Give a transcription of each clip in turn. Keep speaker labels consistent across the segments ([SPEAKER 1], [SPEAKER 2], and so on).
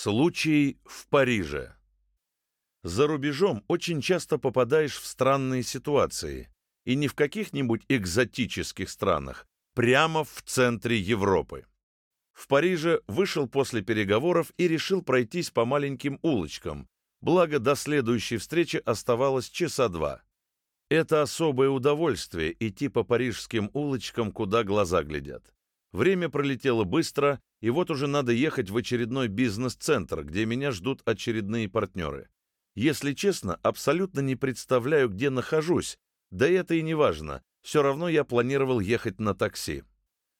[SPEAKER 1] Случай в Париже. За рубежом очень часто попадаешь в странные ситуации. И не в каких-нибудь экзотических странах, прямо в центре Европы. В Париже вышел после переговоров и решил пройтись по маленьким улочкам, благо до следующей встречи оставалось часа два. Это особое удовольствие идти по парижским улочкам, куда глаза глядят. Время пролетело быстро, и вот уже надо ехать в очередной бизнес-центр, где меня ждут очередные партнеры. Если честно, абсолютно не представляю, где нахожусь, да это и не важно, все равно я планировал ехать на такси.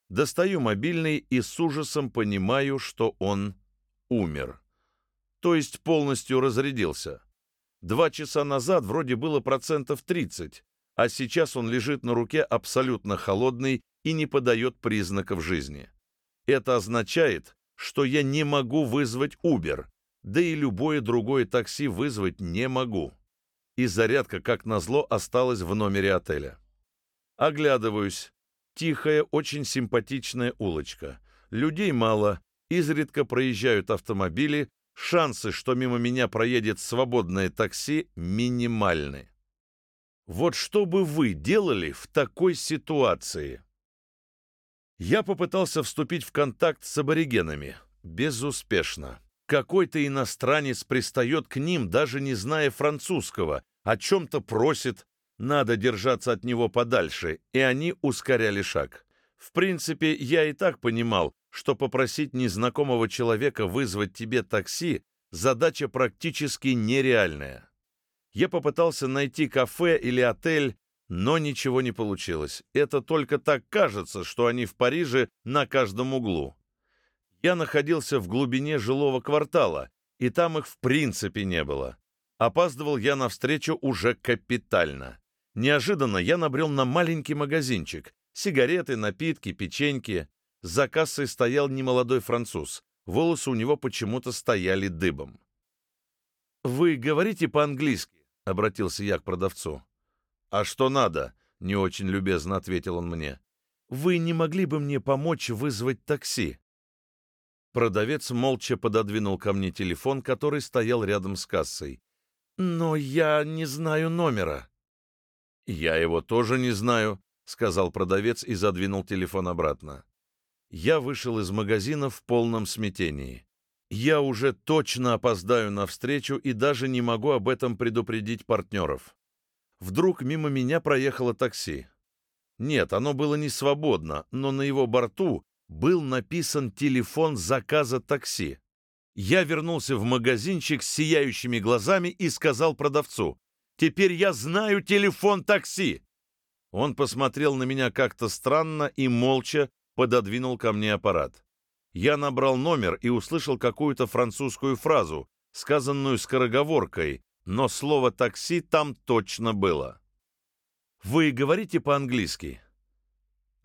[SPEAKER 1] Достаю мобильный и с ужасом понимаю, что он умер. То есть полностью разрядился. Два часа назад вроде было процентов 30, а сейчас он лежит на руке абсолютно холодный и не подает признаков жизни. Это означает, что я не могу вызвать Uber, да и любое другое такси вызвать не могу. И зарядка, как назло, осталась в номере отеля. Оглядываюсь. Тихая, очень симпатичная улочка. Людей мало, изредка проезжают автомобили, шансы, что мимо меня проедет свободное такси, минимальны. Вот что бы вы делали в такой ситуации? Я попытался вступить в контакт с аборигенами. Безуспешно. Какой-то иностранец пристает к ним, даже не зная французского, о чем-то просит, надо держаться от него подальше, и они ускоряли шаг. В принципе, я и так понимал, что попросить незнакомого человека вызвать тебе такси – задача практически нереальная. Я попытался найти кафе или отель, но ничего не получилось. Это только так кажется, что они в Париже на каждом углу. Я находился в глубине жилого квартала, и там их в принципе не было. Опаздывал я на встречу уже капитально. Неожиданно я набрел на маленький магазинчик. Сигареты, напитки, печеньки. За кассой стоял немолодой француз. Волосы у него почему-то стояли дыбом. «Вы говорите по-английски?» — обратился я к продавцу. «А что надо?» — не очень любезно ответил он мне. «Вы не могли бы мне помочь вызвать такси?» Продавец молча пододвинул ко мне телефон, который стоял рядом с кассой. «Но я не знаю номера». «Я его тоже не знаю», — сказал продавец и задвинул телефон обратно. Я вышел из магазина в полном смятении. Я уже точно опоздаю на встречу и даже не могу об этом предупредить партнеров. Вдруг мимо меня проехало такси. Нет, оно было не свободно, но на его борту был написан телефон заказа такси. Я вернулся в магазинчик с сияющими глазами и сказал продавцу, «Теперь я знаю телефон такси!» Он посмотрел на меня как-то странно и молча пододвинул ко мне аппарат. Я набрал номер и услышал какую-то французскую фразу, сказанную скороговоркой, но слово «такси» там точно было. «Вы говорите по-английски?»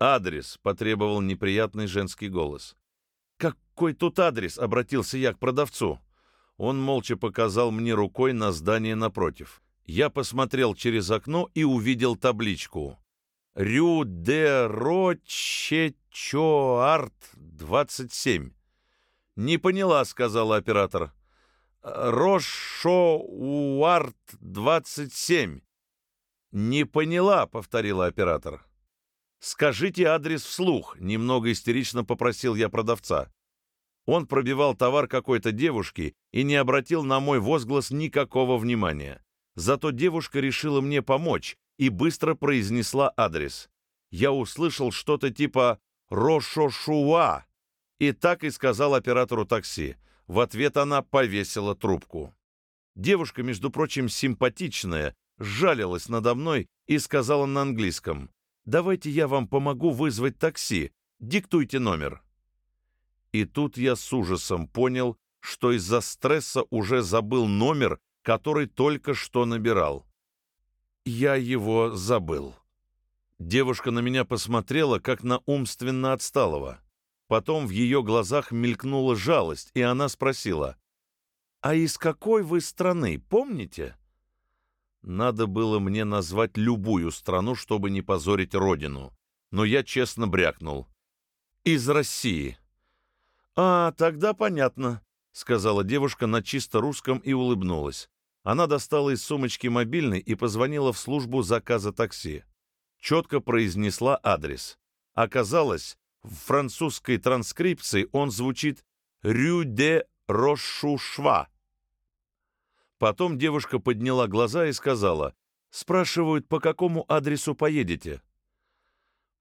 [SPEAKER 1] «Адрес», — потребовал неприятный женский голос. «Какой тут адрес?» — обратился я к продавцу. Он молча показал мне рукой на здание напротив. Я посмотрел через окно и увидел табличку. «Рю де Рочечоарт, 27». «Не поняла», — сказала оператор. Рошоуарт 27. Не поняла, повторила оператор. Скажите адрес вслух, немного истерично попросил я продавца. Он пробивал товар какой-то девушки и не обратил на мой возглас никакого внимания. Зато девушка решила мне помочь и быстро произнесла адрес. Я услышал что-то типа «Рошошуа» и так и сказал оператору такси. В ответ она повесила трубку. Девушка, между прочим, симпатичная, жалилась надо мной и сказала на английском, «Давайте я вам помогу вызвать такси, диктуйте номер». И тут я с ужасом понял, что из-за стресса уже забыл номер, который только что набирал. Я его забыл. Девушка на меня посмотрела, как на умственно отсталого. Потом в ее глазах мелькнула жалость, и она спросила, «А из какой вы страны, помните?» Надо было мне назвать любую страну, чтобы не позорить родину. Но я честно брякнул. «Из России». «А, тогда понятно. сказала девушка на чисто русском и улыбнулась. Она достала из сумочки мобильный и позвонила в службу заказа такси. Четко произнесла адрес. Оказалось, в французской транскрипции он звучит «Рю де Рошушва». Потом девушка подняла глаза и сказала, «Спрашивают, по какому адресу поедете?»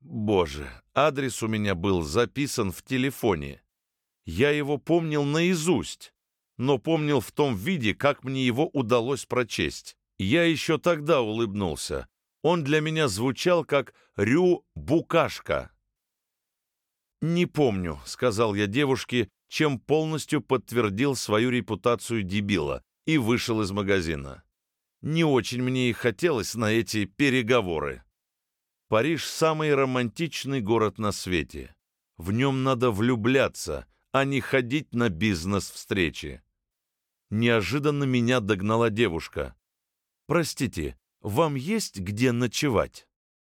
[SPEAKER 1] Боже, адрес у меня был записан в телефоне. Я его помнил наизусть, но помнил в том виде, как мне его удалось прочесть. Я еще тогда улыбнулся. Он для меня звучал как «Рю-букашка». «Не помню», — сказал я девушке, чем полностью подтвердил свою репутацию дебила и вышел из магазина. Не очень мне и хотелось на эти переговоры. Париж — самый романтичный город на свете. В нем надо влюбляться, а не ходить на бизнес-встречи. Неожиданно меня догнала девушка. «Простите, вам есть где ночевать?»